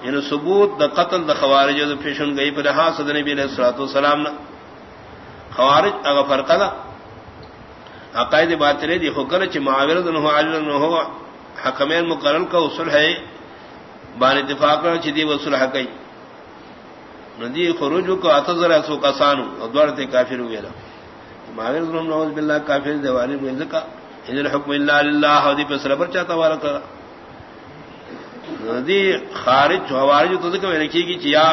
یعنی ثبوت د قتل د خوارج د پیشن گئی پر ہاں صدر نبی علیہ الصلوۃ والسلام نے خوارج اگر فرق دا عقائد باطل دی حکر چ معاویہ نہ ہو علی نہ ہو حکمین مقرر کا اصول ہے بان اتفاق چ دی اصول ہے کئی ندی خروج کو اتذر اسو کسانو دوڑ تے کافر ہوئے نا معاویہ رضی اللہ عنہ بالله، کافر دیوانی میں ذکا ان الحكم الا لله ودی پر سر پر چاہتا وارا دی خارج حوارج تو ذکر میں رکھی گی چیا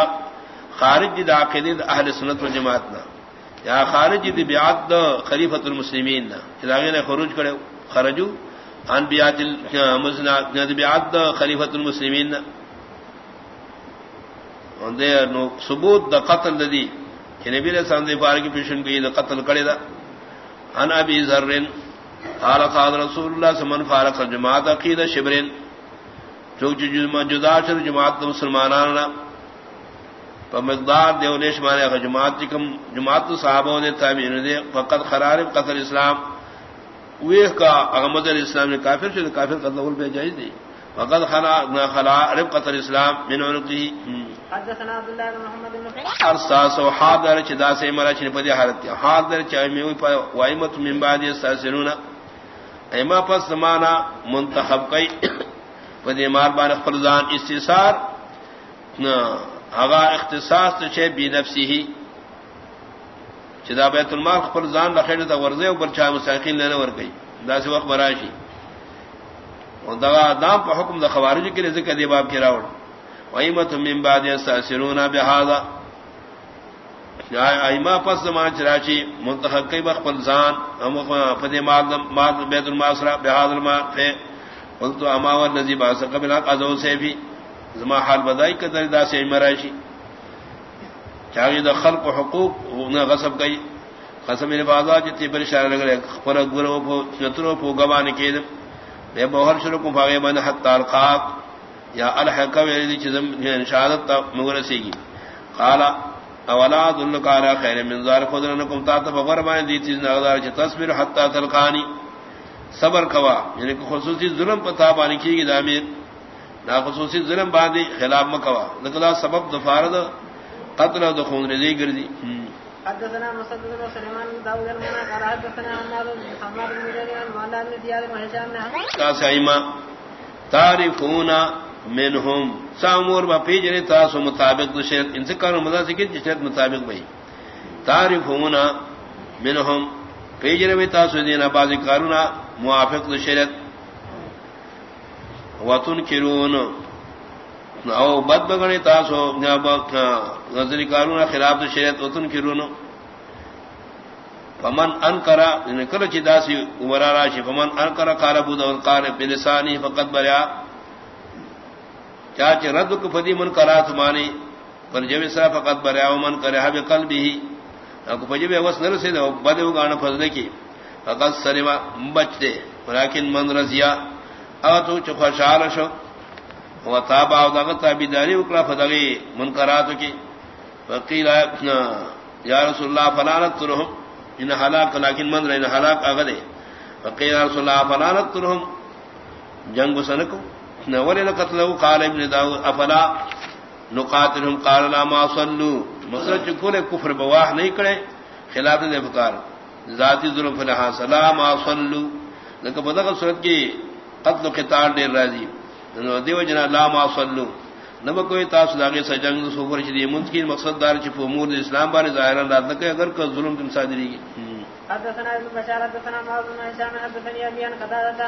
خارج دی عقیدہ اہل سنت و جماعت نہ یا خارج دی بیعت دا خلیفۃ المسلمین نہ چلاگے نے خروج کرے، خرجو ان بیعت المسلمین دی بیعت دا خلیفۃ المسلمین نہ دے نو ثبوت دا قتل دی، کہ نبی علیہ السلام دی بارے پیشن کی دا قتل کرے دا۔ ان ابي ذر، قال قال رسول الله صلى فارق الجماعه عقيده شبرين جدا چل جماعت مسلمانان مقدار دیولیش مانے جماعت کم جماعت صحابہ نے تابعین دے۔ فقط خرار قتل اسلام۔ ویہ کا احمد الاسلام نے کافر سے کافر قتل اول پہ جائز دی فقط عرب قتل اسلام۔ من حدثنا بن محمد بن چدا سے مرا پدی حالت چاہے وی وائمت من بعد ایما پس زمانہ منتخب کئی۔ پدی مار بان فرزان استثار اغا اختصاص تو چھ بی نفسی ہی چدا بیت المال فرزان رکھے تا ورزے اوپر چاہ مساکین لینے ور گئی دا سی وقت براشی اور دغا دام پہ حکم دا خوارج کے رزق دی باب کی راوڑ وائمت من بعد یستاثرون بهذا. ایما پس زمان چراچی منتخب کئی بخ فرزان ہم فدی مال بیت المال سرا بهذا المال قلت اما والذي باس قبل ازو سے بھی زما حال بدائی کا دردا سے مراشی. چاہیے دا خلق و حقوق نہ غصب گئی قسم نے بازا جتنی پریشان لگ رہے پر گرو پو، چترو پو گوان کے میں بہر شروع کو بھاگے من حتا القاق. یا الحق ویلی چزم شہادت مغرسی کی قال اولا دل قال خیر من زار خذنکم تا تفغر ما دی چیز نغدار چ تصویر حتا تلقانی. صبر کوا یعنی خصوصی ظلم پتا بانی کی گی دامیر نہ خصوصی ظلم باندھی خلاف مکوا نکلا سبب دفارد قتل و دخون رضی گردی حدثنا مسدد بن سليمان بن داود المنا قال حدثنا عمار بن حماد بن جرير عن مولا بن زياد بن هشام بن قاسما تعرفون منهم. سامور با پیجنے تاسو مطابق شرط ان سے کارو مدہ سکت جس مطابق بھئی تعرفون منهم پیجنے بھی تاسو دینا بازی کارونا موافق شرط وطن کرون او بد بگڑی تاسو نظر کارون خلاف شریعت. وطن کرون فمن ان کرا یعنی کل چاسی عمرا راشی فمن ان کرا کال بود قال بلسانی فقط بریا. چاچ رد کو فدی من کرا تمانی پر جب سا فقط بریا. من کرا بقلبه. کو فجب وس نر سے بد گان فضل کی فقط سلم بچتے لیکن من رضیا او تو چ خوشحال شو و تابع او دغه تابعداري وکړه فدغه منکرات کی وقيل یا رسول الله فلانت ترهم ان هلاك، لكن من رہن هلاك اگے دے وقيل رسول الله فلانت ترهم جنگ سنکو نور نے قتل؟ قال ابن داؤد افلا نقاتلهم؟ قال، لا، ما صلوا. مسرت کول کفر بواہ نہیں کرے خلاف دے فکار ذاتی ظلم فلحا سلام صلو لیکن بدغ صورت کی قتل قتال دیر راضی دیو جنا لا صلو نہ کوئی تاس لاگے سجنگ سوفر چدی ممکن مقصد دار چ امور اسلام بارے ظاہر رات نہ کہ اگر کو ظلم تم صادری کی حدثنا ابن بشار حدثنا معاذ بن هشام حدثني ابي ان قتاده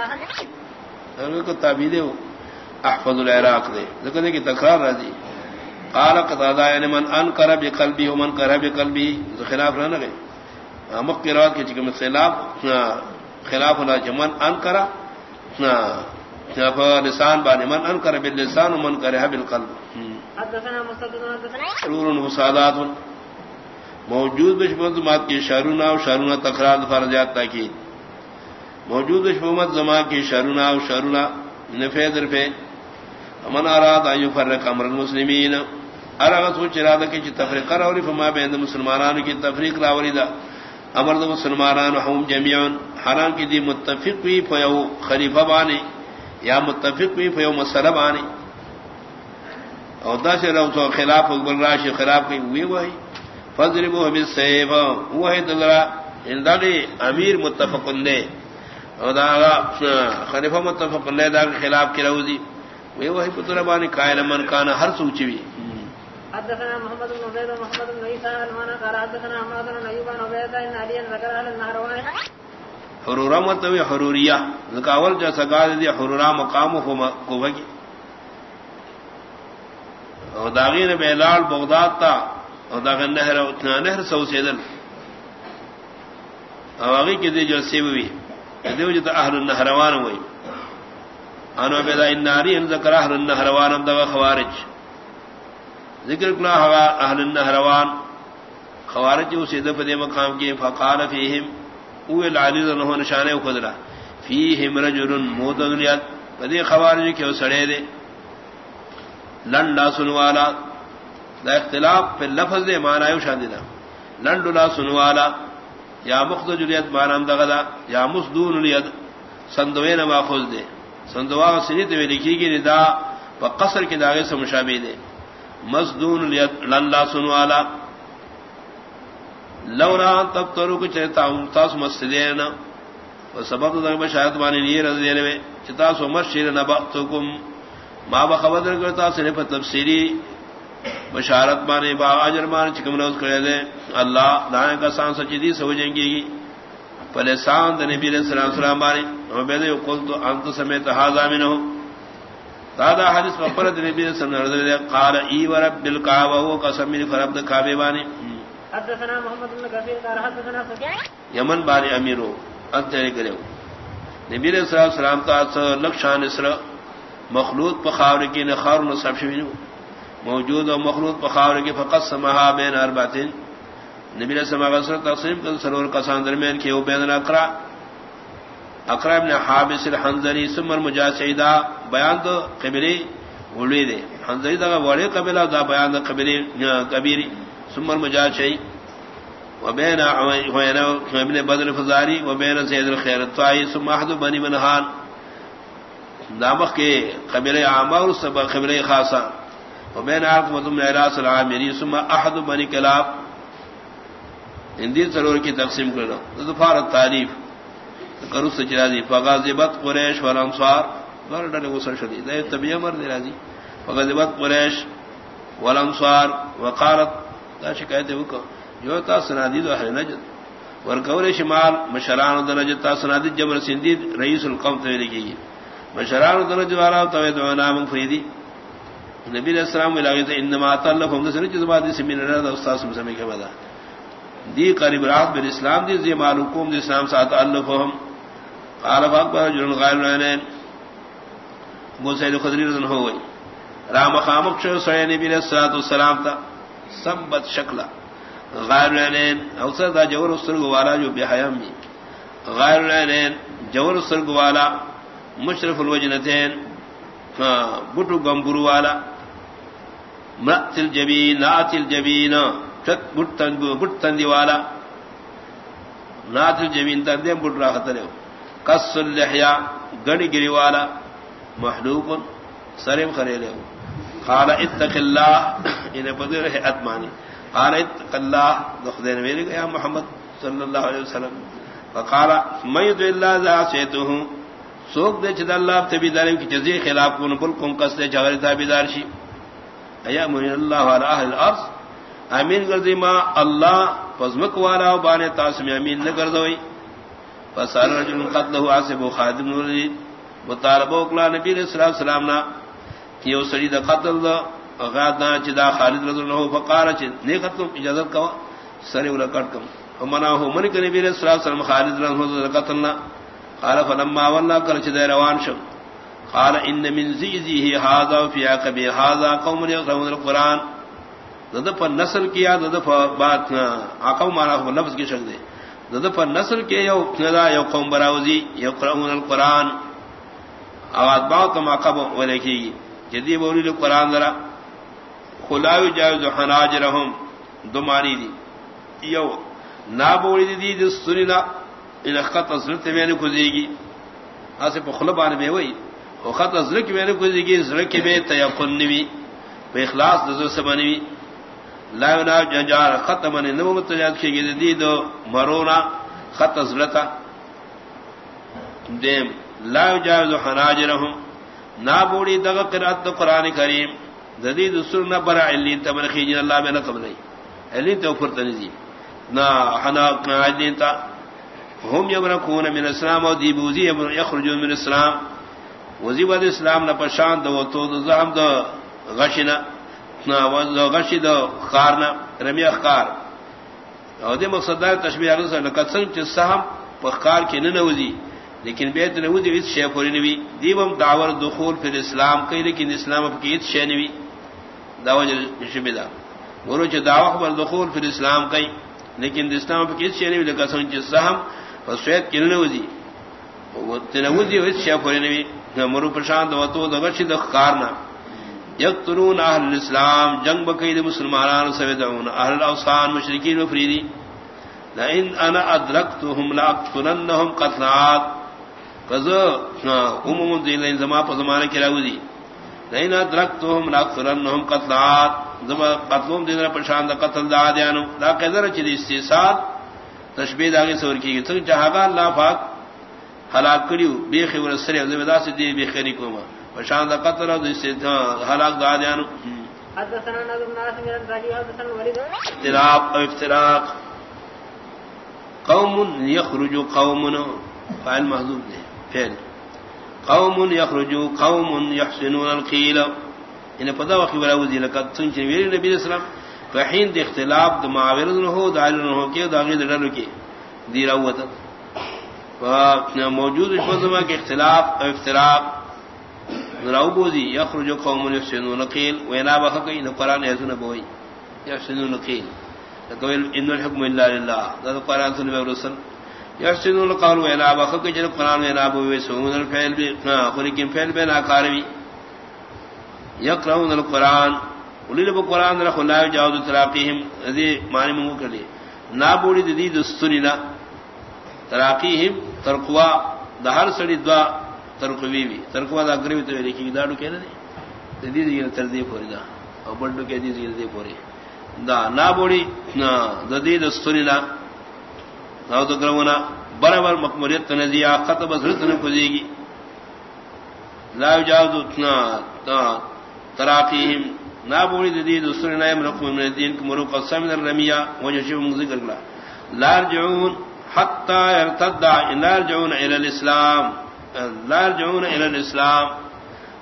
کو تعبیر احفظ العراق دے لیکن کہ تکرار راضی قال یعنی من انکر بقلبی ومن کر بقلبی خلاف نہ گئے مقرات کے چکم خلاف خلاف نہ جمن ان کرا لسان بان من ان کر باللسان ومن کرہ بالقلب حدثنا مستدد حدثنا وصادات موجود بشمت مات کی شارونا و شارونا تکرار فرضیات تاکید موجود بشمت زما کی شارونا و شارونا نفع درفع۔ من اراد ان يفرق امر المسلمین۔ ارغت سوچ ارادہ کی تفریق راوری فما بین مسلمانان کی تفریق راوری دا۔ امرد مسلمان ہم جمیعن حرام کی دی متفق بھی فیو خلیفہ بانے، یا متفق بھی فیو مسلب آنے اور دا سے لو تو خلاف اکبر راشی خلاف کی ہوئی وہی۔ فضل بو سیب۔ وہی دلرا اندالی امیر متفق لے اور دا خلیفہ متفق لے دا خلاف کی روزی۔ وہی وہی پتر بانی قائل من کانا ہر سوچی بھی حدثنا محمد بن عبيد ومحمد بن عيسى المعنى قال حدثنا محمد بن ايوب بن عبيد ان علي ذكر اهل النهروان حرورا متوی حروریہ ذکاول جو سگاد دی حرورا مقام کو بگی اور داغین بیلال بغداد تا، اور داغن نہر اتنا نہر سو سیدن اور آگی کی دی جو سیب دیو جو تا اہل النہروان ہوئی. انو بیدا ان ناری ان ذکر اہل النہروان ام دغا خوارج. ذکر کلا ہوا اہل النہروان، خوارج جو سیدہ پدے مقام کی فقال فیہم اوے العلیز انہو نشانے خدرہ، فیہم رجل موتغلیت پدے خوارج کے سڑے دے۔ لنڈا سنوالا، دا اختلاف پہ لفظ دے مانا یو شان دا۔ لنڈ لا سنوالا، یا مخت جلیت مانا دغدا یا مسدون الید سندوین ماخذ دے۔ سندوا سنیت میں لکھی گی ندا و قصر کے داغے سے مشابہ دے۔ مسدون الید لنڈا سنوالا لولا تب ترو کو چہتا ہوں، تاس مسجدین و سبب تو شاید بانی نہیں رضی دینے میں۔ چتا سو مسجد نبأتکم ما بخبر کرتا سنے پر تفسیری بشارت مانے با اجر مان چکم نوز کرے دے۔ اللہ دائیں کا سان سچی دی سوجیں گی۔ پلے سان دے نبی علیہ السلام سلام مانے اور بے دے قل انت سمیت ہاذا منہ دادا حدیث پر نبی علیہ السلام نے قال ای ورب بالکعبہ وہ قسم من فرب دے کعبے بانی حدثنا محمد بن كثير قال حدثنا سفيان یمن بانی امیرو انت کرے نبی علیہ السلام تا لکشان اسرا مخلوط پخاور کی نخار نصب شوی موجود اور مخلوط پخاور کی فقط سمہا بین ارباتین نبی نے سما غسر تقسیم کر سرور کسان درمیان کی وہ بین اقرا اقرا ابن حابس الحنظری سمر مجا سیدا بیان تو قبری اڑی دے۔ حنظری دا وڑے قبیلہ دا بیان دا قبری کبیری سمر مجا شئی وبین ابن بدر فزاری وبین سید الخیر الطائی ثم احد بنی منہان۔ دامخ کے قبر عامر سب خبر خاصا وبین عاقبتم الاس العامری ثم احد بنی کلاب۔ ہندی سرور کی تقسیم کر لو ظفار التعریف کرو سجرازی فغازبت قریش و والانصار بر ڈلے غسل شدید ہے تبی امر دے راضی فغازبت قریش و والانصار وقالت، دا شکایت وکړه جو تا سنادید اهل نجد. ورکول شمال مشران درجه تا سنادید جمر سندید رئیس القوم ته لګي مشران درجه والا تو تو نام فریدی. نبی علیہ السلام علیہ ملاوی انما تعلقهم ذکر چیز بعد اس من رضا استاد سمے کے بعد دی قریب رات بن اسلام دی، زی معلوم دی اسلام ساتھ تعلقهم قال اکبر جن غیر نے ابو سعید خدری رضی اللہ عنہ رام خامق شو سید نبی علیہ الصلوۃ والسلام تا. سبت شکلا غیر لینین اوسر دا جور سرگ والا جو بے حیام بھی. غیر لینین جور سرگ والا مشرف الوجنتین ہاں، بٹو گمبرو والا. مرت الجبین نات الجبین. بٹ تندی والا. نات الجبین تندی بٹ را خطر کس اللحیا گڑی گری والا محلوق سرم خریلے قال اتق اللہ، انہیں بدل ہے اتمانی قال اتق اللہ، دخدین میرے گیا محمد صلی اللہ علیہ وسلم۔ فقال میت اللہ ذا سیتو سوک دے چد اللہ تبی دار کی جزی خلاف کو نبل کم کس دے چغری تابیدار شی۔ ایا من اللہ علی اہل الارض؟ امین گردی ما اللہ فزمک والا بانے تاسم امین نہ گردوئی فسال رجل قتلہ عاصب خادم الولید مطالبہ اکلا نبی علیہ السلام نا کہ وہ سڑی قتل دا غادنا چدا خالد رضی اللہ عنہ فقال چ نے قتل اجازت کا سری ولا کٹ کم ومنا هو من کہ نبی صلی اللہ علیہ وسلم، خالد رضی اللہ قتلنا قال فلما والله کر چ روان شو قال ان من زیزه هذا في عقب هذا قوم يقرؤون القران دد پر نسل کیا دد پر بات عقب مانا ہو لفظ کی شک دے دد پر نسل کے یو ندا یو قوم براوزی یو قرآن القرآن. یقرؤون القران اواد باو کما عقب ولکی جدی بولی لو قرآن ذرا خلاوی جائز حناج رحم دو مانی دی یو نا بولی دی دی, دی سنینا ان خط ازرت میں نے کھزے گی آسے پہ خلبان میں وئی وہ خط ازرک میں نے کھزے گی ازرک میں تیقن نوی بے اخلاص نظر سے بنی لا ینا جنجار ختم نے نو متجاد کی گئی دی دو مرونا خط ازلتا دیم، لا یجاوز حناجرهم. نا بوڑی دغ قرات قران کریم. جدید سننا برا علی تبرخی جن اللہ میں نہ قبل علی تو فرت نزی نا حنا علی تا هم یبرکون من اسلام و دی بوزی یخرجون من اسلام. وزیب اسلام نہ پشان دو تو زہم دو غشنا نا و غشی دو خارنا رمی اخکار او دے مقصد دار تشبیح تشبیہ علیہ وسلم لکسن چ سہم پخکار کی نہ نوزی لیکن بیت نوزی اس شے پوری نوی دیوم دعور دخول فی الاسلام کئی لیکن اسلام اب کی شے نوی دعوی شبی دا ورو چ دعوی خبر دخول فی الاسلام کئی لیکن اسلام اب کی شے نوی لکسن چ سہم فسویت کی نہ نوزی تنوزی اس شے پوری نوی مرو پرشان دو تو دغش دخکارنا یقتلون اہل الاسلام، جنگ بقید مسلمان سویدعون اہل الاوسان مشرکین وفریدی لئن انا ادرکتهم لاقتلنهم قتلات قضا امم دیلین زمان پا زمانہ کی راوزی لئن ادرکتهم لاقتلنهم قتلات زمان قتلهم دیلین پرشان دا قتل دا آدیانو. لا قدر چلی استیساد تشبید آگے سور کی گئی تک جہاگا اللہ پاک ہلاک کریو بے خبر سرے زمیدہ سے دی بے خیری کو ما وشان دا قتل او ہلاک دا دیانو حدثنا او افتراق قوم يخرج قوم فعل محذوف دے فعل. قوم يخرج قوم يحسنون القيل ان پتہ وقت ولا وزی لقد سنچ نبی نبی علیہ السلام فحين دے اختلاف د معاورن ہو دائل ہو کے داغی دڑر کے. دی راوت. موجود فضما کے اختلاف او افتراق. راو بوزی یخرج قوم یحسنون قیل وینا بخقی نو قرآن ایسو نبوئی یحسنون قیل لکویل ان الحکم اللہ للہ ذات قرآن سنو بے رسل یحسنون قول وینا بخقی جن قرآن وینا بوئی سنون الفعل بی خلقین فعل بی ناکاروی. یقرون القرآن. ولیل با قرآن رخ اللہ جاود تراقیہم. ذی معنی منگو کردی. نابوڑی دی دستورینا تراقیہم، ترقوا. دہر سڑی دعا ترقوی بھی ترقوا دا گروی تو لکھی داڑو کہ نہ دے دی دی تر دی پوری دا. او بڑو کہ دی دی پوری. دا نا بوڑی، نا ددی دستوری نا. او تو گرونا برابر مقبولیت نزی خط بسرت نہ کوزی گی. لا یجاوز اتنا تا تراقیہم. نا بوڑی ددی دستوری نا مرق من الدین کمرو قسم الرمیہ وجہ شی ذکر لا لا رجعون حتى يرتد لا يرجعون الى الاسلام. لا يرجعون الى الاسلام.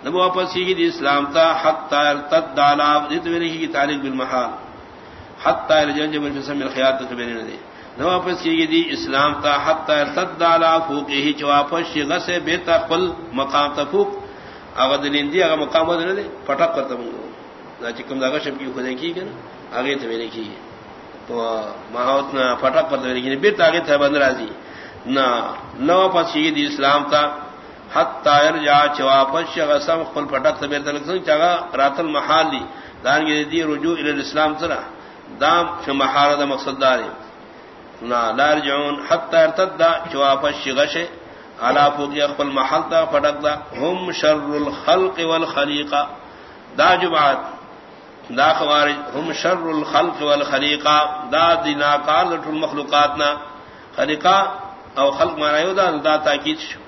نبو واپس کی دی اسلام تا حتى يرتد على ذات ویلی کی تعلق بالمحال. حتى يرجع جبل في سم الخيات تبین دی نبو واپس کی دی اسلام تا حتى يرتد على فوقه جو واپس شغ سے بے تقل مقام تفوق اگر دلین دی اگر مقام دے دے پٹک کرتا ہوں دا چکم دا شب کی خدا کی کہ اگے تو میرے کی تو ماہوت نہ پٹک کرتا پر لیکن بیر تاگے تھا بند راضی. نہ نو پس دی اسلام تا حت تائر جا چوا پش غسم خپل پٹک تے بیر تلک سن چاغا رات المحال دی، دان گے دی رجوع ال الاسلام ترا دام چ محال دا مقصد دار نہ لا رجعون حتى ارتد چوا پش غش علا فوق خپل محل تا، پٹک دا هم شر الخلق والخليقه دا جمعات، دا خوارج، هم شر الخلق والخليقه دا دنا قال المخلوقاتنا خليقه او خلق ما رايو دا دا تاکید شو.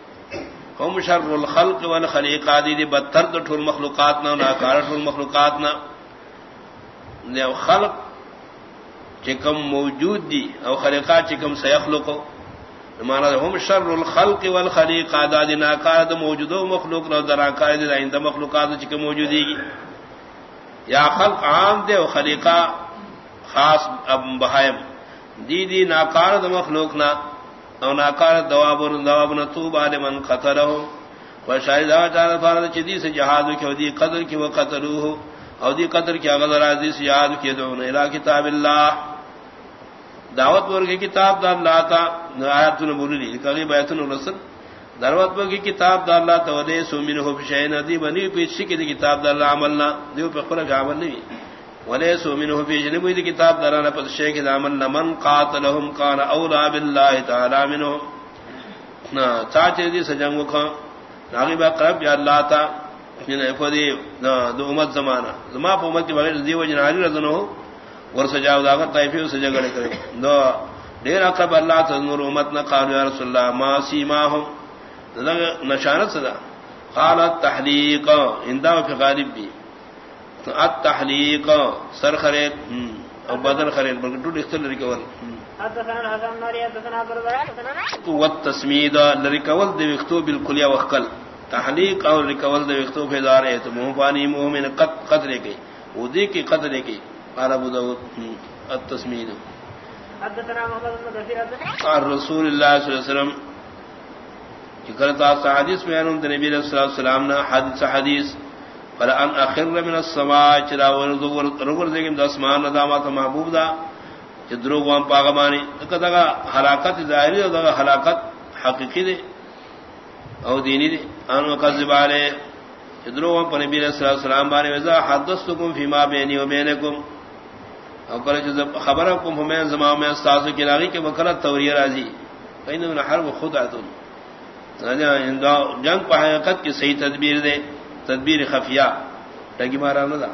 هم شر الخلق والخليقه دي, دي بدتر د ټول مخلوقاتنا نا کار ټول مخلوقاتنا نو خلق چکم موجود دي او خلقات چکم سيخلقو مانا هم شر الخلق والخليقه دا دنا کار د موجودو مخلوق نو درا کار دي آئند مخلوقات چکم موجودی یا خلق عام دے و خلیقہ خاص اب بہائم دی دی ناکار د مخلوق نا او ناکار دواب دواب نہ تو من قتل ہو و شاید دا چار فرض چدی سے جہاد کی دی قدر کی وہ قتلو او دی قدر کی اگر راضی سے یاد کی دون الہ کتاب اللہ. دعوت ورگی کتاب دا اللہ تا آیات نے بولی کہ بیت الرسل دروت پر کی کتاب دا اللہ تا تولے سومن ہو شے ندی بنی پیچھے کی کتاب دا اللہ عملنا. دیو پہ خرج عمل نہیں ولے سومن ہو پیچھے نہیں دی کتاب دا اللہ پر شے من قاتلهم کان اولا بالله تعالی منه نا، چاچے دی سجنگ کو ناغي با قرب یا اللہ تا یعنی فدی دو امت زمانہ. زما پا امت کی بغیر دیو جن علی رضن ہو ورس جاو داغا طائفی اسے جگڑے کرے. دو دیر اقب اللہ تذنور امت نقالو یا رسول اللہ، ما سیماہم نشانت صدا قالت تحلیق انداو فی غالب بھی. التحلیق سر خرید او بدن خرید بلکہ ٹوٹ اختر لرکول والتسمید لرکول دو اختو بالکل یا وقل تحلیق اور رکول دو وختو فیدار ہے تو منہ پانی منہ میں قط قطرے کی ودی کی قطرے کی قال ابو داود التسمید اور رسول اللہ صلی اللہ علیہ وسلم کہ کرتا حدیث میں انہوں نے نبی صلی اللہ علیہ وسلم نے حدیث حدیث پر ان اخر من السماء چرا ورزور رغور دیگم دسمان ندامات محبوب دا چدرو وان پاغمانی کدا ہلاکت ظاہری دا ہلاکت حقیقی دے، او دینی دی ان وقذب علی ادرو پر نبی صلی اللہ علیہ وسلم بارے وذا حدثتکم فيما بینی و بینکم. او کله چې خبرکم هم زما میں استاد کی لاغی کہ وکلا توریہ راضی کہیں نہ حرب خدعتن جنگ پہ حقیقت کی صحیح تدبیر دے. تدبیر خفیہ لگی مارا نہ دا.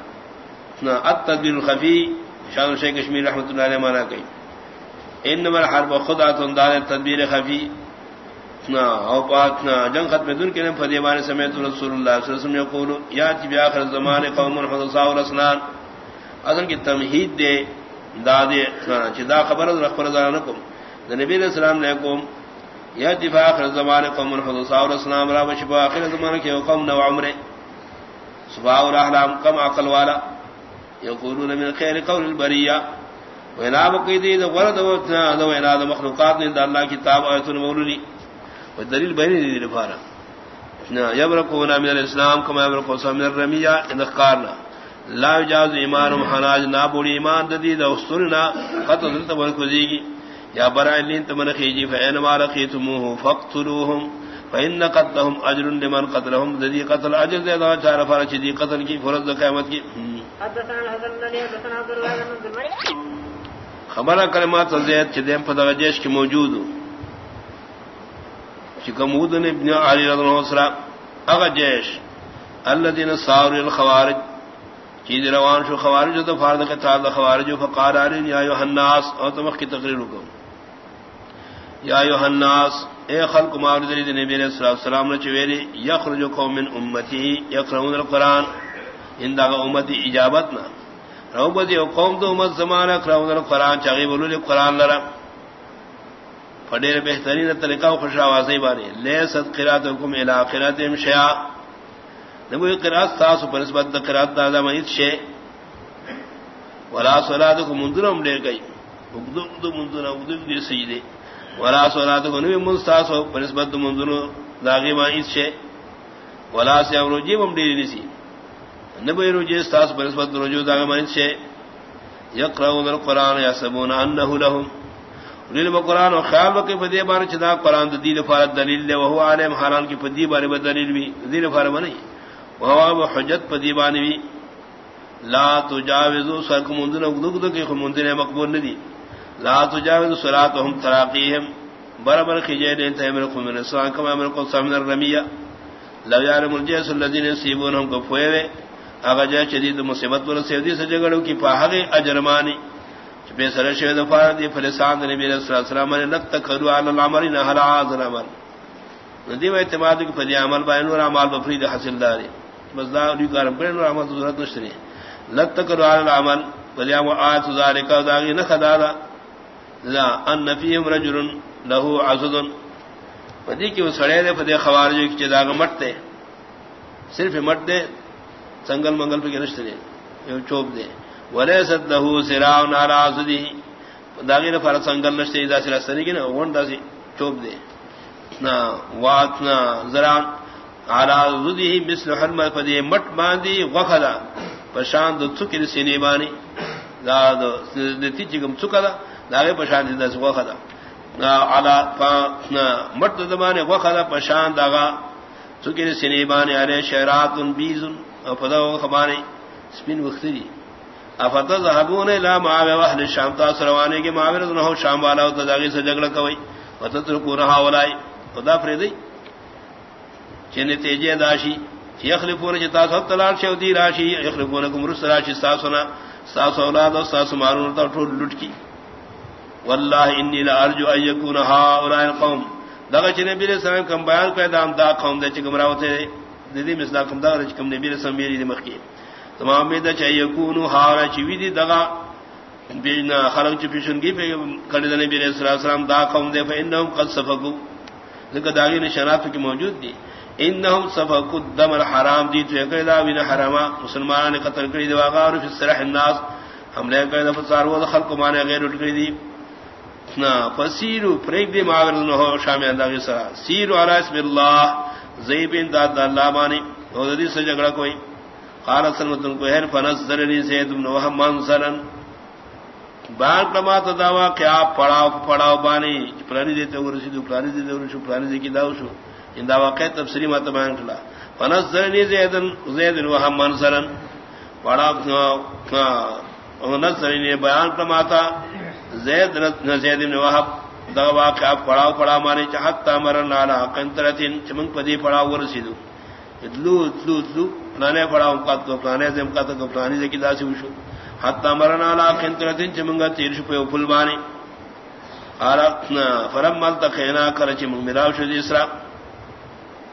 نہ التدبیر الخفی شان شیخ کشمیر رحمۃ اللہ علیہ مانا کہ انما الحرب خدعتن دار تدبیر خفی. او پاتنا جنگ ختم دن کے فدیوان سمیت رسول اللہ صلی اللہ علیہ وسلم یقول یاتی بی آخر زمان قوم حدثاء الاسنان اذن کی تمہید دے دادے چدا خبر رخبر زانکم نبی علیہ السلام نے قوم یاتی بی آخر زمان قوم حدثاء الاسنان را بشبا آخر زمان کے قوم نو عمر صفاء الاحلام کم عقل والا، یقولون من خیر قول البریہ، وینا بقیدی دو ورد و وینا دو مخلوقات دا اللہ کتاب آیت مولولی دلیل بہنی دی لفارا یبرکونا من الاسلام کما یبرکو من الرمیہ اندخکارنا لا جاز ایمان و محناج نا بولی ایمان ددی دا استرنا قطع دلتا برکوزیگی یا برای لین تمن خیجی فینما رقیتموه فقتلوهم فإن قتلهم اجر لمن قتلهم ددی قتل اجر دے دا چار چی دی قتل کی فرض قیامت کی خبرہ کلمات زید چی دیم پدغ جیش کی موجود ہوں چکمود نے ابن علی رضی اللہ عنہ اغا جیش الذين صاروا الخوارج چیز روان شو خوارج تو فرض کے تعالی خوارج فقال علی یا الناس او تمخ کی تقریر کو یا ایھا الناس، اے خلق ما رضی نبی علیہ الصلوۃ والسلام نے چویری یخرج قوم من امتی، یقرؤون القران ان دا امتی اجابت نہ روبدی قوم تو امت زمانہ یقرؤون القران چاغي بولو القران لرا۔ فڈیر بہترین طریقہ و خوش آوازی بارے۔ لے ست قرات حکم الا قرات شیا نبو قرات تاس پر نسبت قرات دادا مہیت شے۔ ولا صلات کو منذرم لے گئی۔ وقد منذر وقد دی سجدے۔ ولا صلات کو نبی مستاس پر نسبت منذر داغی مہیت شے ولا سے روجی بم دی نسی نبو روجی استاس پر نسبت رجو داغی مہیت شے یقرؤون القران یحسبون انه لهم. علم قرآن و خیال وقت فدی بار چدا قرآن دین فارت دلیل دے وہ عالم حالان کی فدی بار بدلیل بھی دین فار بنی وہ حجت فدی بان بھی لا تجاوزوا سرک مندن دغ کی مندن مقبول ندی لا تجاوزوا صلاتهم تراقيهم. برابر خجے دے تے میرے کو میں سان کما میرے کو لو یار مرجس الذين يسيبونهم کو فوے اگر جے شدید مصیبت پر سیدی سے جگڑوں کی پاہے اجرمانی بے سر شہد فار دی فلسان نبی علیہ السلام نے لت کرو علی العمل نہ ہر عذر عمل. ندی و اعتماد کی فدی عمل با نور عمل بفرید حاصل داری. بس دا دی کار پر نور عمل ضرورت نشری لت کرو علی العمل، فدی عمل آت ذالک دا نہ خدا لا ان فیهم رجل له عزد فدی کی سڑے دے فدی خوارج کی چدا مٹتے صرف مٹ دے سنگل منگل پہ نشری چوب دے ولیست له سراع ناراض دی داغیر فر سنگل نشتے دا سرا سنی کی نا ون دا سی چوب دے نا واتنا زران. عراض دی مثل حرم فدی مٹ باندی وخدا پشان دو څوکې سینې باندې. دا د دتی چې کوم څوکا دا دا په شان دي د څوکا دا علا مٹ د باندې وخدا پشان داغه څوکې سینې باندې اره شرات بیز او په دا سپین وخت دي افت ذهبون الى معاويه واهل الشام تاس روانے کے معاویہ نہ شام والا تو داغی سے جھگڑا کوئی. وتترکو رہا ولائی. خدا فریدی چنے تیجے داشی. یخلفون جتا سو تلال شو دی راشی. یخلفونکم رس راشی، ساسونا ساس اولاد و ساس مارون تا ٹھول لٹ کی واللہ انی لا ارجو ان یکون هؤلاء القوم. دغه چې نبی رسول الله کوم بیان کړی دا دا قوم د چې کوم راوته د دې مثلا کوم دا چې کوم نبی رسول الله دی مخکي تمام دې چې یکونو هاولا چې وی دي دغه بینا خلق چې پیشنګي په کړي د نبی رسول الله سلام دا قوم دې فإنهم قد سفقوا ذکر داغي نشانات کې موجود دي انهم سفقوا الدم الحرام دي ته کړي دا وینه حرامه مسلمانانه قتل کړي دی واغار فی السرح الناس. حمله کړي د فسار و خلق مانه غیر اٹھ کړي دي فسیرو پریک دی ماغر نو شامل اللہ سرا. سیرو علی اسم اللہ، زیبین داد اللہ مانی او دی سے جھگڑا کوئی. قال سنت کو ہے فنزرنی زید بن وهب منصرن بار کما تو داوا کیا پڑاو پڑاو بانی پرانی دیتے ورسی دو پرانی دیتے ورسی پرانی دی کی داو شو. ان دا واقع تفسیری مت بیان کلا. فنزرنی زید زید بن وهب منصرن پڑاو نزرنی بیان کما تا. زید نہ زید بن وهب دا واقع اپ پڑاو پڑا مانے چاہت تا مرن علی قنطرتین چمن پدی پڑاو ورسیدو. ادلو ادلو ادلو پلانے پڑاو قد کو، پلانے زم قد کو پلانے زکی دا سی وشو. حتا مرن علی قنطرتین چمن تیر شو په پل باندې ارقنا فرم مل تخینا کر چ ملاو شو اسرا.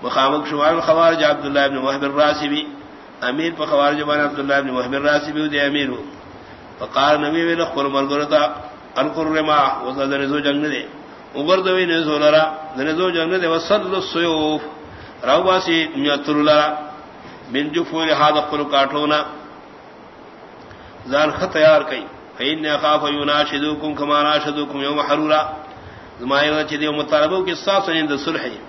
مخامق شو خوارج عبد الله بن وهب الراسبی امیر په خوارج باندې عبد الله بن وهب الراسبی دی امیر فقال نبی ویل خپل مرګرتا القرما وزدنزو جنگ دے اگردوی نزو لرا دنزو جنگ دے وصل السیوف. راو باسی میتر لرا. من جفور حاد قلو کاٹونا. زان خط تیار کئی. فین اخاف یناشدوکم کما ناشدوکم یوم حرورا. زمائینا چی دیو مطالبو کی ساسن اند صلحی جی.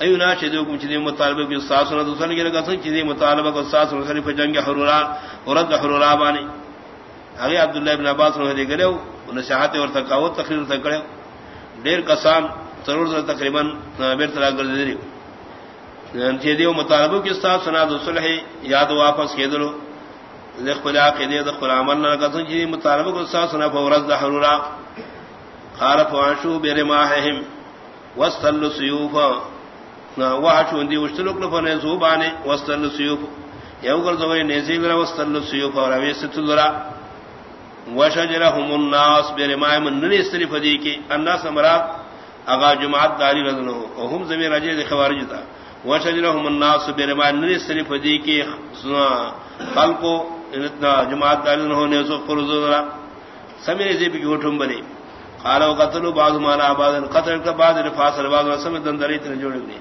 ایو ناشدوکم چی دیو مطالبو کی ساسن اند صلحی جی. لگا سن چی دیو مطالبو کی ساسن اند جنگ حرورا. ورد حرورا بانی. اگے عبداللہ ابن عباس نے گلے نصیحت اور تقاوت تقریر تک کرے۔ ڈیر کسان ضرور ضرور تقریباً بیر طرح کر دے۔ دیو مطالبوں کے ساتھ سنا دو صلح یاد واپس کے دلو۔ خلا کے دے دخل عمل نہ کتن جی مطالبہ کو ساتھ سنا فورز حرورا۔ خارف وانشو بیر ماہم وستل سیوف۔ وحشو اندی وشتلوک لفنے زوبانے وستل سیوف۔ یو گر زوئی نیزی لرا وستل سیوف اور اویست لرا۔ وشجرهم الناس برمائم ننی استری فدی کی الناس مراد اغا جماعت داری رضنو وهم زمین رجی دی خوارج تا وشجرهم الناس برمائم ننی استری فدی کی خلقو جماعت داری رضنو نیسو فرزو درا. سمین زیبی کی گھٹم بلی قالو قتلو بعض مالا بعض قتل کا بعض رفاصل بعض رسم دندری تن جوڑ گئی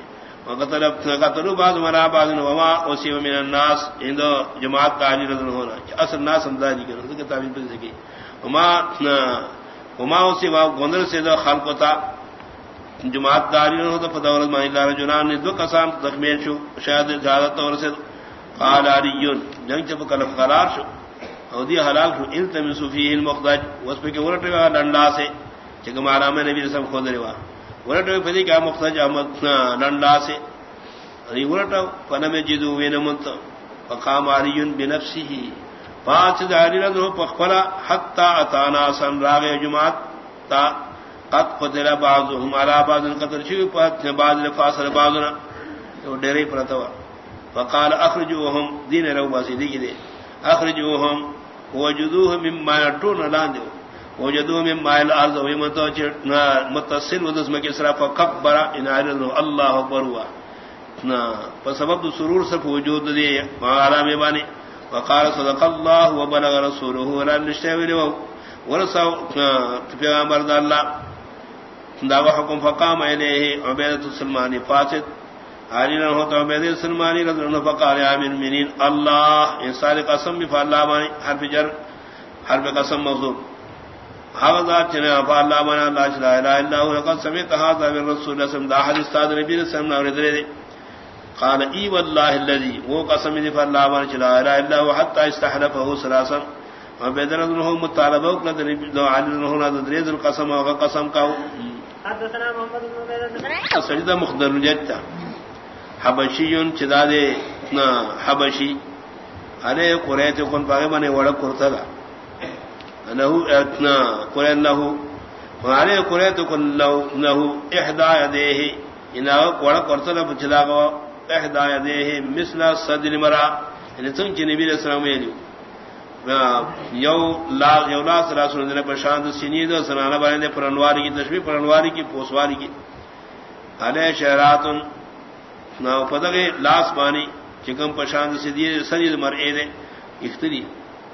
قتلوا بعض منا بعض وما اصيب من الناس. عند جماعت تعجيل ہونا اصل الناس اندازی کرو کہ تعبیر پر سکی وما وما اصيب غندر سے دو خلق تا جماعت داری ہو تو فدور ما اللہ رجلان نے دو قسم زخمی شو. شاید زیادت اور سے قال علی جنگ چپ کل قرار شو. او دی حلال شو. التمس فيه المخدج. وس پہ کہ ورٹا ڈنڈا سے. کہ مارا میں نبی رسول خود روا ورٹو پدی کا مختج احمد لنڈا سے۔ ورٹو فن میں جدو وین منت فقام علی بنفسه پانچ داری رضو پخلا حتا اتانا سن راغ جماعت تا قد قتل بعضهم على بعض القتل شو پات بعض الفاصل بعضنا۔ تو ڈیرے پرتوا فقال اخرجوهم دین رو باسی دی دے۔ اخرجوهم وجدوهم مما يرتون لاندو وجدوا من ماء الارض متصل ودس میں کسرا فكبر ان الله اكبر ہوا نا، فسبب سرور سے وجود دی مارا میں بانی وقال صدق الله وبلغ رسوله. ولا نشتوي له ورسا پیغمبر اللہ. دا حکم فقام الیہ عبیدۃ السلمانی فاسد. علی نہ ہوتا عبید السلمانی رضی اللہ فقال یا من منین اللہ انسان قسم بفاللہ مانی حرف جر، حرف قسم موضوع حوضات چنے افا اللہ منا اللہ لا الہ الا هو لقد سمعت هذا من رسول صلى الله عليه وسلم نبی صلی اللہ علیہ وسلم قال اي والله الذي هو قسم لي فالله ما لا اله الا هو حتى استحلفه ثلاثا وبدل انه مطالبه وقد لو علم انه دريد القسم وقسم كاو حدثنا محمد بن سجده مخدر جتا حبشي چداد حبشي ارے قریت کون پاگے بنے وڑا کرتا تھا له اتنا قران له وعليه قرات كل له احدى يديه. ان قول قرتنا بچلا احدا یدیه مثل صدر مرا یعنی څنګه چې نبی رسول الله ویلو یو لا یو لا سره سره نه پرشان د سینې د سنانه باندې پرنواری کی تشبیه پرنواری کی، پوسواری کی. علی شهراتن نو پدغه لاس باندې چې کوم پرشان د سیدی سری مرئه ده اختری.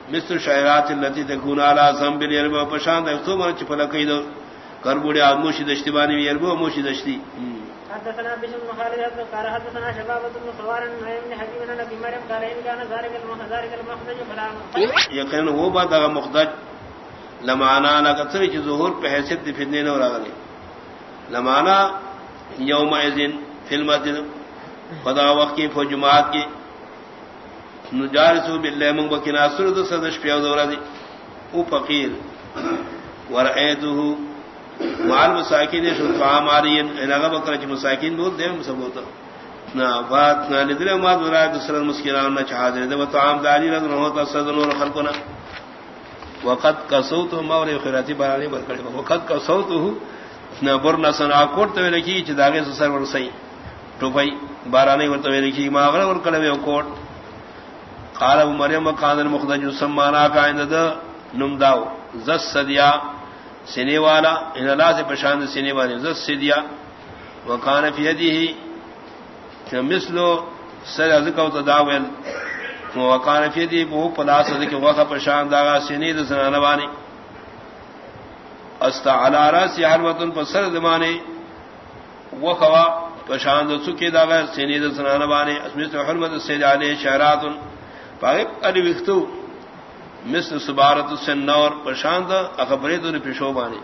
مثل شهرات التي تكون على ذنب يربو پرشان د تو مر چې پلکې دو کربوڑی آدموشی دشتی بانی یربو موشی دشتی. حدثنا بشر بن خالد قال حدثنا شبابة بن خوار بن حكيم بن ابي مريم قال ان كان ذلك المخزارك المخرج فلا یقین وہ بات اگر مخدج لمانا لکثر کی ظہور پہ حیثیت فتنے نہ راغلی. لمانا یوم اذن فلمت خدا وقت کی فجماعت کی نجارسو باللہ من بکنا سرد صدش پیو دورا دی او فقیر. ورعیتو مال مساکین شو، طعام عارین. انغا بکر چ مساکین بہت دے ثبوت نا بات نہ لدر ما درا دوسر مسکینان نہ چاہ دے وہ طعام داری رد نہ ہوتا صد نور خلقنا وقت کسوت مور خیراتی بارانی برکڑ وقت کسوت نہ برنا سنا کوٹ تو لکی چ داگے سر ور سئی ٹوپئی بارانی ورتوی لکی ما غر ور کوٹ قال ابو مریم کان المخدج سمانا کائند نم داو. زس سدیا سینے والا، ان اللہ سے پرشانت سینے والے عزت سے دیا وہ کان فیدی سر از کو تداول وہ کان فیدی وہ پلاس از کے وقت پرشان داغا سینے دسنا نوانی استا علی سی ہر وطن پر سر زمانے وہ خوا پرشان دو سکے داغا سینے دسنا نوانی اسمت حرمت سے علی شہرات پاک مثل سبارت سنور پرشانت اخبری تو پیشو بانی۔